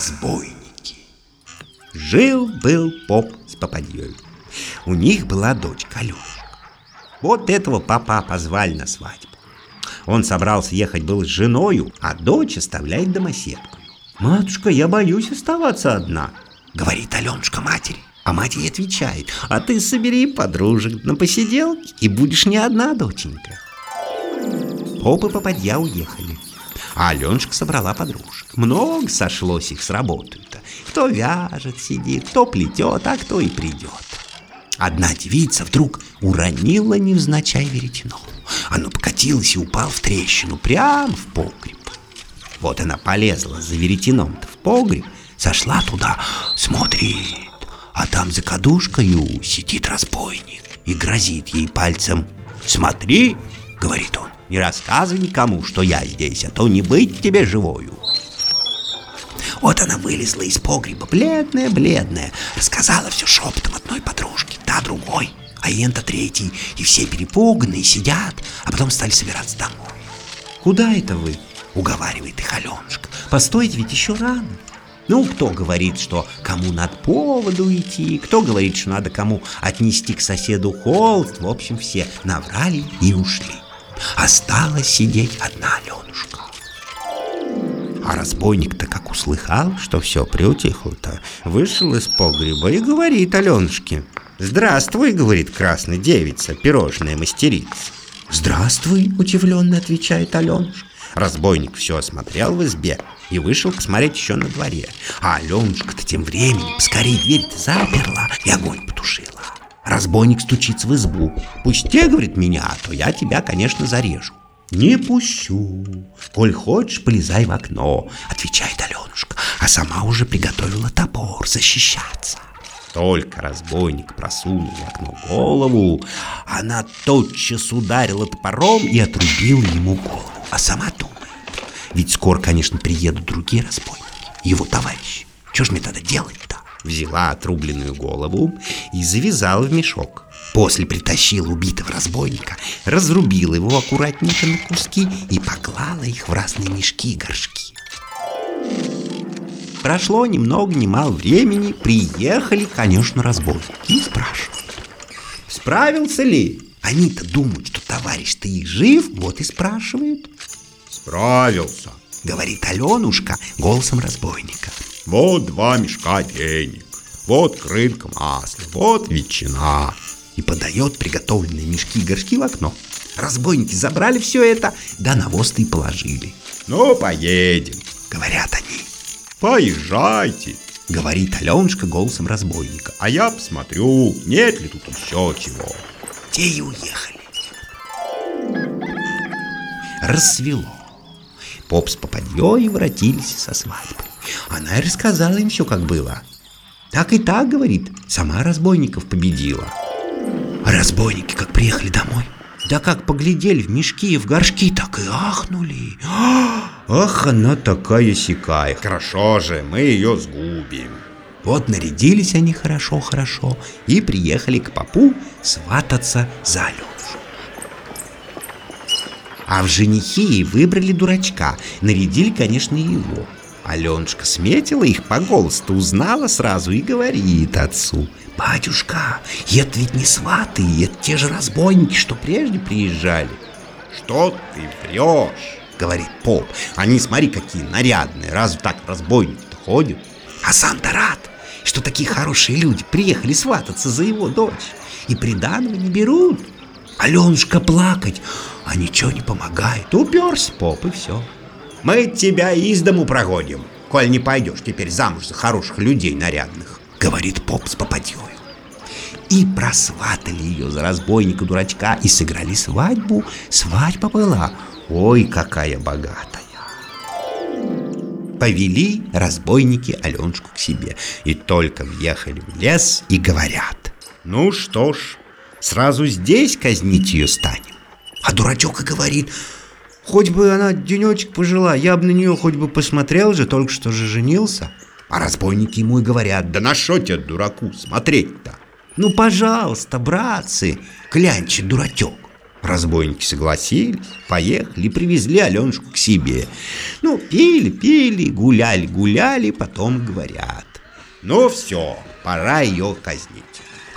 Разбойники. Жил-был поп с попадьей. У них была дочь Алешка. Вот этого папа позвали на свадьбу. Он собрался ехать был с женою, а дочь оставляет домоседку. «Матушка, я боюсь оставаться одна», — говорит Аленушка матери. А мать ей отвечает, а ты собери подружек на посиделке и будешь не одна, доченька. Поп и попадья уехали. А Аленушка собрала подружек. Много сошлось их с работой-то. Кто вяжет, сидит, кто плетет, а кто и придет. Одна девица вдруг уронила невзначай веретено. Оно покатилось и упало в трещину прямо в погреб. Вот она полезла за веретеном-то в погреб, сошла туда, смотрит, а там за кадушкою сидит разбойник и грозит ей пальцем. «Смотри!» — говорит он. «Не рассказывай никому, что я здесь, а то не быть тебе живою!» Вот она вылезла из погреба, бледная-бледная, рассказала все шепотом одной подружке, та другой, а Ента третий, и все перепуганные сидят, а потом стали собираться домой. «Куда это вы?» — уговаривает их Аленушка. «Постойте, ведь еще рано». Ну, кто говорит, что кому надо поводу идти, кто говорит, что надо кому отнести к соседу холст. В общем, все наврали и ушли. Осталась сидеть одна Аленушка. А разбойник-то как услыхал, что все приутихло-то, вышел из погреба и говорит Аленушке. «Здравствуй», — говорит красная девица, пирожная мастерица. «Здравствуй», — удивленно отвечает Аленушка. Разбойник все осмотрел в избе и вышел посмотреть еще на дворе. А Аленушка-то тем временем скорее дверь-то заперла и огонь потушила. Разбойник стучится в избу. «Пусти, — говорит, — меня, а то я тебя, конечно, зарежу». «Не пущу. Коль хочешь, полезай в окно», — отвечает Аленушка, а сама уже приготовила топор защищаться. Только разбойник просунул в окно голову, она тотчас ударила топором и отрубила ему голову. А сама думает, ведь скоро, конечно, приедут другие разбойники, его товарищи. Что ж мне тогда делать-то? Взяла отрубленную голову и завязала в мешок. После притащила убитого разбойника, разрубила его аккуратненько на куски и поклала их в разные мешки и горшки. Прошло ни много ни мало времени, приехали, конечно, разбойники и спрашивают. Справился ли? Они-то думают, что товарищ-то их жив, вот и спрашивают. Справился, говорит Аленушка голосом разбойника. Вот два мешка денег, вот крынка масла, вот ветчина. И подает приготовленные мешки и горшки в окно. Разбойники забрали все это, да навоз и положили. Ну, поедем, говорят они. Поезжайте, говорит Аленушка голосом разбойника. А я посмотрю, нет ли тут еще чего. Те и уехали. Рассвело. Поп с попадьей воротились со свадьбы. Она и рассказала им все, как было. Так и так, говорит, сама разбойников победила. Разбойники, как приехали домой, да как поглядели в мешки и в горшки, так и ахнули. Ах, она такая сякая. Хорошо же, мы ее сгубим. Вот нарядились они хорошо-хорошо и приехали к попу свататься за Аленушу. А в женихи выбрали дурачка, нарядили, конечно, его. Аленушка сметила их по голосу, узнала сразу и говорит отцу. «Батюшка, это ведь не сваты, это те же разбойники, что прежде приезжали». «Что ты врешь?» — говорит поп. «Они, смотри, какие нарядные, разве так разбойники-то ходят?» А сам-то рад, что такие хорошие люди приехали свататься за его дочь. И приданого не берут. Аленушка плакать, а ничего не помогает. Уперся поп, и все. Мы тебя из дому прогоним, коль не пойдешь теперь замуж за хороших людей нарядных, говорит поп с попадьей. И просватали ее за разбойника-дурачка и сыграли свадьбу. Свадьба была, ой, какая богатая. Повели разбойники Аленушку к себе и только въехали в лес и говорят. Ну что ж, сразу здесь казнить ее станем. А дурачок и говорит, Хоть бы она денечек пожила, я бы на нее хоть бы посмотрел же, только что же женился. А разбойники ему и говорят, да на что тебе, дураку, смотреть-то? Ну, пожалуйста, братцы, клянчит дурачок. Разбойники согласились, поехали, привезли Аленушку к себе. Ну, пили, пили, гуляли, гуляли, потом говорят. Ну все, пора ее казнить.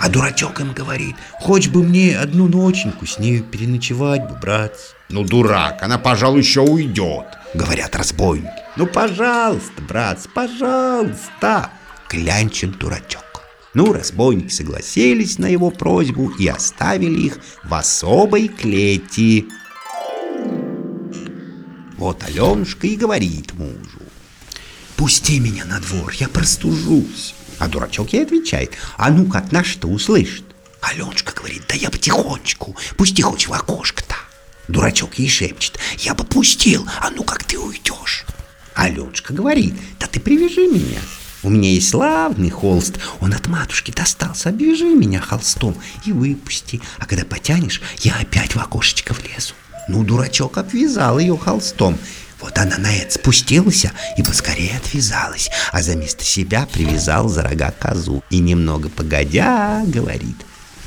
А дурачок им говорит, хоть бы мне одну ноченьку с ней переночевать бы, братцы. Ну, дурак, она, пожалуй, еще уйдет, говорят разбойники. Ну, пожалуйста, братцы, пожалуйста, клянчен дурачок. Ну, разбойники согласились на его просьбу и оставили их в особой клети. Вот Аленушка и говорит мужу. «Пусти меня на двор, я простужусь». А дурачок ей отвечает, а ну как на что услышит? Аленушка говорит, да я потихонечку, пусти хоть в окошко-то. Дурачок ей шепчет, я бы пустил, а ну как ты уйдешь? Аленушка говорит, да ты привяжи меня. У меня есть славный холст, он от матушки достался, обвяжи меня холстом и выпусти, а когда потянешь, я опять в окошечко влезу. Ну, дурачок обвязал ее холстом, вот она на это спустилась и поскорее отвязалась, а за место себя привязал за рога козу. И немного погодя говорит,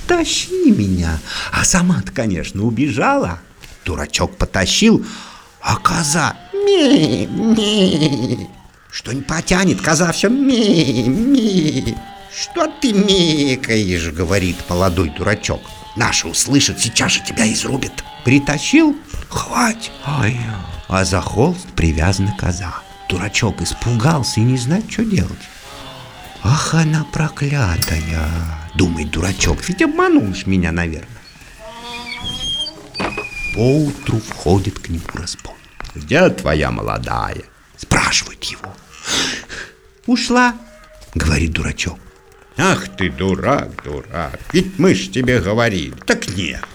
тащи меня. А сама-то, конечно, убежала. Дурачок потащил, а коза ми-ми. Что не потянет, коза все ми-ми. Что ты мекаешь, говорит молодой дурачок. Наши услышат, сейчас же тебя изрубят. Притащил, хвать. Ай, а за холст привязана коза. Дурачок испугался и не знает, что делать. Ах, она проклятая, думает дурачок, ведь обманул ж меня, наверное. Поутру входит к нему разбойник. Где твоя молодая? Спрашивает его. Ушла, говорит дурачок. Ах ты дурак, дурак, ведь мы ж тебе говорили. Так нет.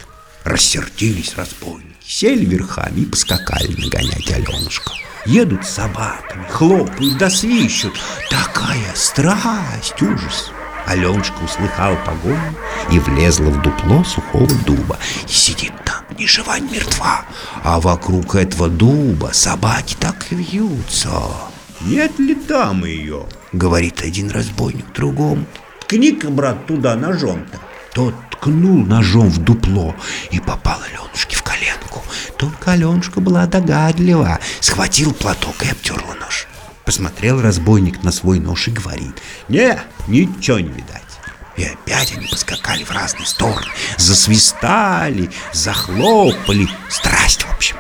Рассердились разбойники сели верхами и поскакали нагонять Аленушку. Едут с собаками, хлопают да свищут. Такая страсть, ужас. Аленушка услыхала погоню и влезла в дупло сухого дуба. И сидит там, ни жива, ни мертва. А вокруг этого дуба собаки так и вьются. «Нет ли там ее?» — говорит один разбойник другому. «Ткни-ка, брат, туда ножом-то». Тот ткнул ножом в дупло и попал Аленушке в. Только Аленушка была догадлива, схватил платок и обтерла нож. Посмотрел разбойник на свой нож и говорит, «Не, ничего не видать». И опять они поскакали в разные стороны, засвистали, захлопали, страсть в общем.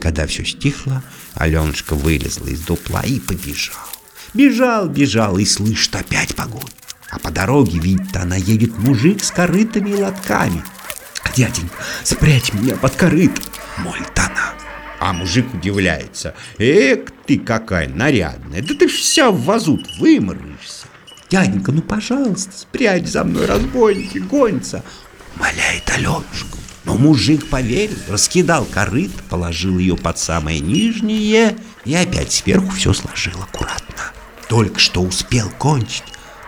Когда все стихло, Аленушка вылезла из дупла и побежал. Бежал, бежал и слышит опять погонь. А по дороге, видит, она едет мужик с корытами и лотками. «Дяденька, спрячь меня под корыт!» — молит она. А мужик удивляется. «Эк, ты какая нарядная! Да ты ж вся в вазут выморишься!» «Дяденька, ну, пожалуйста, спрячь за мной, разбойники, гонятся!» Моляет Аленушка. Но мужик поверил, раскидал корыт, положил ее под самое нижнее и опять сверху все сложил аккуратно. Только что успел кончить,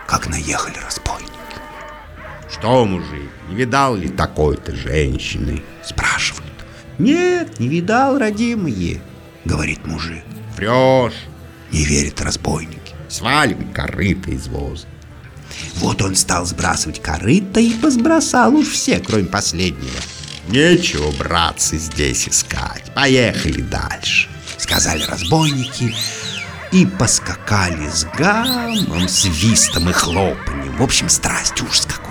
как наехали разбойники. Что, мужик, не видал ли такой-то женщины? Спрашивают. Нет, не видал, родимые, говорит мужик. Врешь. Не верит разбойники. Сваливай корыто из воза. Вот он стал сбрасывать корыто и посбросал уж все, кроме последнего. Нечего, братцы, здесь искать. Поехали дальше, сказали разбойники и поскакали с гамом, свистом и хлопанием. В общем, страсть ужас какой-то.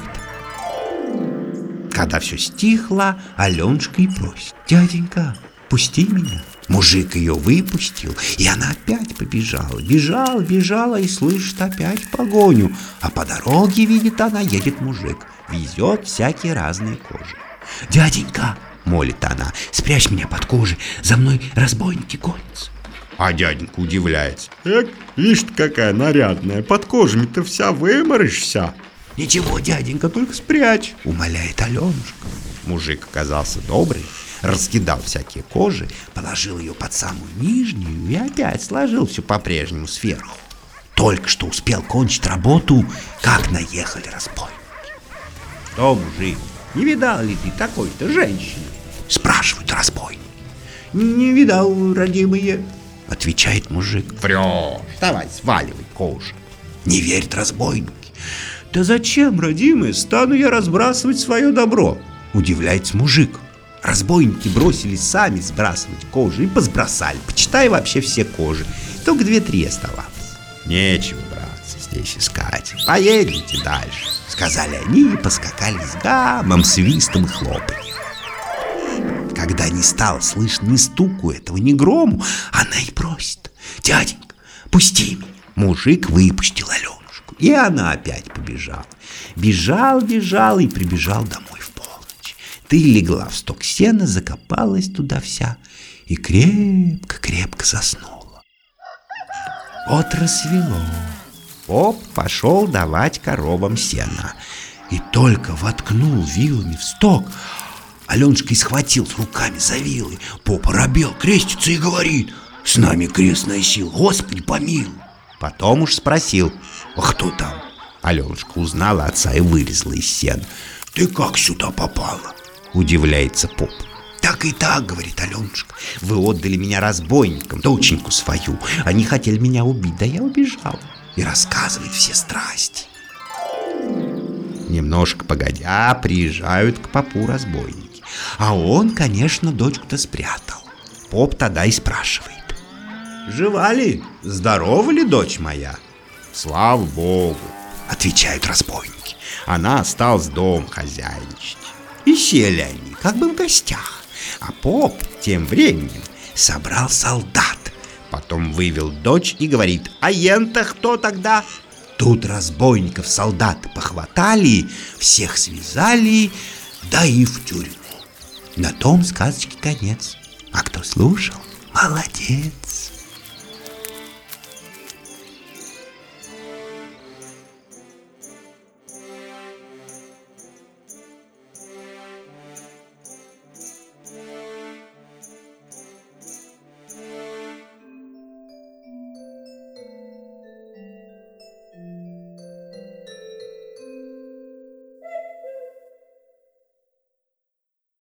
Когда все стихло, Аленушка и просит. «Дяденька, пусти меня». Мужик ее выпустил, и она опять побежала. Бежала, бежала и слышит опять погоню. А по дороге, видит она, едет мужик. Везет всякие разные кожи. «Дяденька!» — молит она. «Спрячь меня под кожей, за мной разбойники гонятся». А дяденька удивляется. Эк, видишь какая нарядная, под кожами-то вся выморишься. Ничего, дяденька, только спрячь, умоляет Аленушка. Мужик оказался добрый, раскидал всякие кожи, положил ее под самую нижнюю и опять сложил все по-прежнему сверху. Только что успел кончить работу, как наехали разбойники. Что, мужик, не видал ли ты такой-то женщины? Спрашивают разбойники. Не видал, родимые, Отвечает мужик. Врешь, давай сваливай кожу. Не верит разбойники. Да зачем, родимые, стану я разбрасывать свое добро? Удивляется мужик. Разбойники бросились сами сбрасывать кожу и позбросали, почитай вообще все кожи. Только две-три оставалось. Нечего, братцы, здесь искать. Поедемте дальше, сказали они и поскакали с гамом, свистом и хлопаньем. Когда не стало слышно ни стуку этого, ни грому, она и просит. Дяденька, пусти меня. Мужик выпустил Аленушку, и она опять побежала. Бежал, бежал и прибежал домой в полночь. Ты легла в сток сена, закопалась туда вся и крепко-крепко заснула. Вот рассвело. Поп пошел давать коровам сена. И только воткнул вилами в сток, Аленушка и схватил руками за вилы. Поп оробел, крестится и говорит, «С нами крестная сила, Господи помилуй!» Потом уж спросил, «А кто там?» Аленушка узнала отца и вылезла из сена. «Ты как сюда попала?» Удивляется поп. «Так и так, — говорит Аленушка, — вы отдали меня разбойникам, доченьку свою. Они хотели меня убить, да я убежал». И рассказывает все страсти. Немножко погодя, приезжают к попу разбойники. А он, конечно, дочку-то спрятал. Поп тогда и спрашивает. «Жива ли? Здорова ли дочь моя?» «Слава Богу!» — отвечают разбойники. Она осталась дом хозяйничать. И сели они, как бы в гостях. А поп тем временем собрал солдат. Потом вывел дочь и говорит, а ента кто тогда? Тут разбойников солдаты похватали, всех связали, да и в тюрьму. На том сказочке конец. А кто слушал, молодец.